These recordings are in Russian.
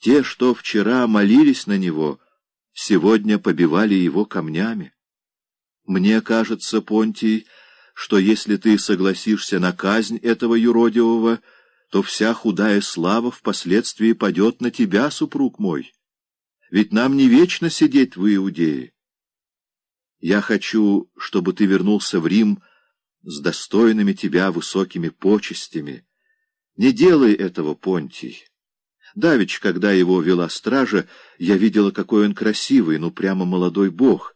Те, что вчера молились на него, сегодня побивали его камнями. Мне кажется, Понтий, что если ты согласишься на казнь этого юродивого, то вся худая слава впоследствии падет на тебя, супруг мой. Ведь нам не вечно сидеть в Иудее. Я хочу, чтобы ты вернулся в Рим с достойными тебя высокими почестями. Не делай этого, Понтий. Давич, когда его вела стража, я видела, какой он красивый, ну прямо молодой бог.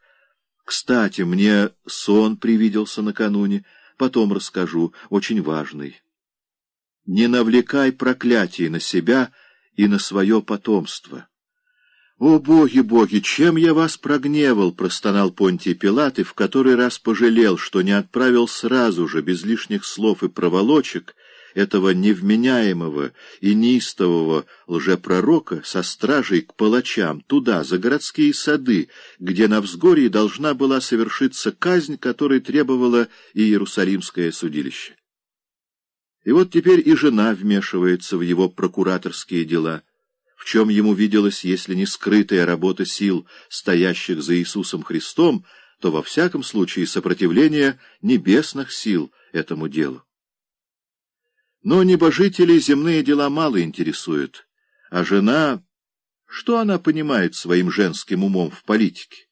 Кстати, мне сон привиделся накануне, потом расскажу, очень важный. Не навлекай проклятий на себя и на свое потомство. «О, боги, боги, чем я вас прогневал!» — простонал Понтий Пилат и в который раз пожалел, что не отправил сразу же, без лишних слов и проволочек, этого невменяемого и неистового лжепророка со стражей к палачам, туда, за городские сады, где на взгорье должна была совершиться казнь, которой требовало и Иерусалимское судилище. И вот теперь и жена вмешивается в его прокураторские дела — в чем ему виделась, если не скрытая работа сил, стоящих за Иисусом Христом, то во всяком случае сопротивление небесных сил этому делу. Но небожителей земные дела мало интересуют, а жена... Что она понимает своим женским умом в политике?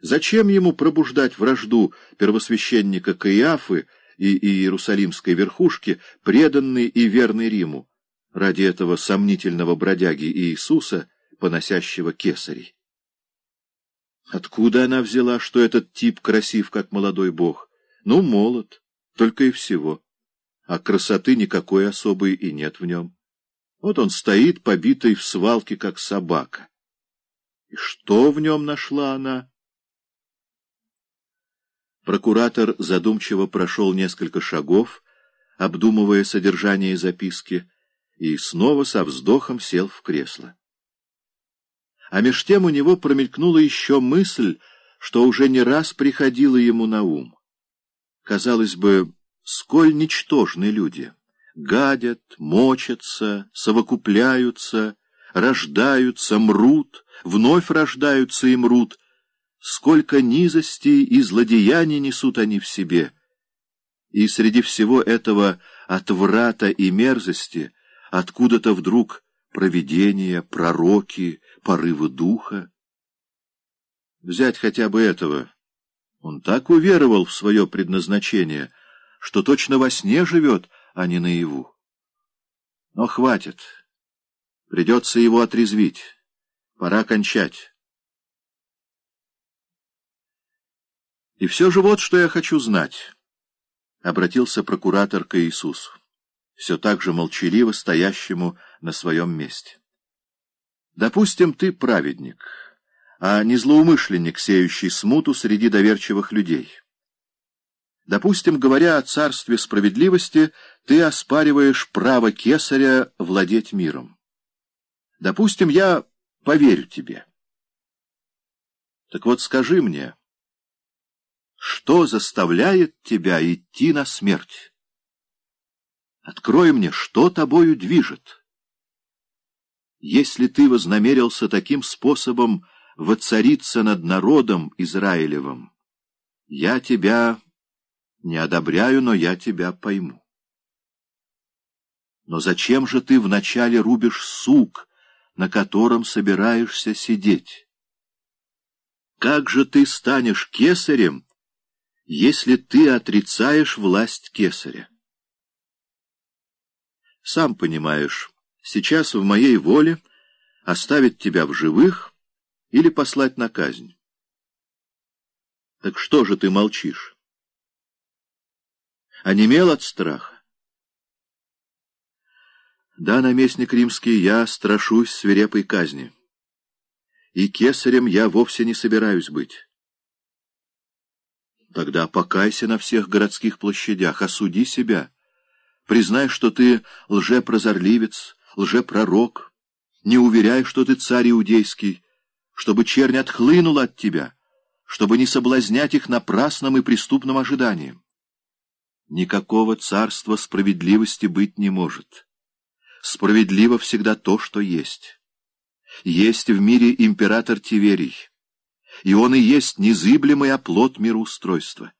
Зачем ему пробуждать вражду первосвященника Каиафы и Иерусалимской верхушки, преданной и верной Риму? ради этого сомнительного бродяги Иисуса, поносящего кесарей. Откуда она взяла, что этот тип красив, как молодой бог? Ну, молод, только и всего. А красоты никакой особой и нет в нем. Вот он стоит, побитый в свалке, как собака. И что в нем нашла она? Прокуратор задумчиво прошел несколько шагов, обдумывая содержание записки, и снова со вздохом сел в кресло. А меж тем у него промелькнула еще мысль, что уже не раз приходила ему на ум. Казалось бы, сколь ничтожны люди. Гадят, мочатся, совокупляются, рождаются, мрут, вновь рождаются и мрут. Сколько низостей и злодеяний несут они в себе. И среди всего этого отврата и мерзости — Откуда-то вдруг провидения, пророки, порывы духа. Взять хотя бы этого. Он так уверовал в свое предназначение, что точно во сне живет, а не наяву. Но хватит. Придется его отрезвить. Пора кончать. И все же вот что я хочу знать. Обратился прокуратор к Иисусу все так же молчаливо стоящему на своем месте. Допустим, ты праведник, а не злоумышленник, сеющий смуту среди доверчивых людей. Допустим, говоря о царстве справедливости, ты оспариваешь право кесаря владеть миром. Допустим, я поверю тебе. Так вот скажи мне, что заставляет тебя идти на смерть? Открой мне, что тобою движет. Если ты вознамерился таким способом воцариться над народом Израилевым, я тебя не одобряю, но я тебя пойму. Но зачем же ты вначале рубишь сук, на котором собираешься сидеть? Как же ты станешь кесарем, если ты отрицаешь власть кесаря? Сам понимаешь, сейчас в моей воле оставить тебя в живых или послать на казнь. Так что же ты молчишь? Онемел от страха? Да, наместник римский, я страшусь свирепой казни. И кесарем я вовсе не собираюсь быть. Тогда покайся на всех городских площадях, осуди себя. Признай, что ты лжепрозорливец, лжепророк. Не уверяй, что ты царь иудейский, чтобы чернь отхлынула от тебя, чтобы не соблазнять их напрасным и преступным ожиданием. Никакого царства справедливости быть не может. Справедливо всегда то, что есть. Есть в мире император Тиверий, и он и есть незыблемый оплот мироустройства.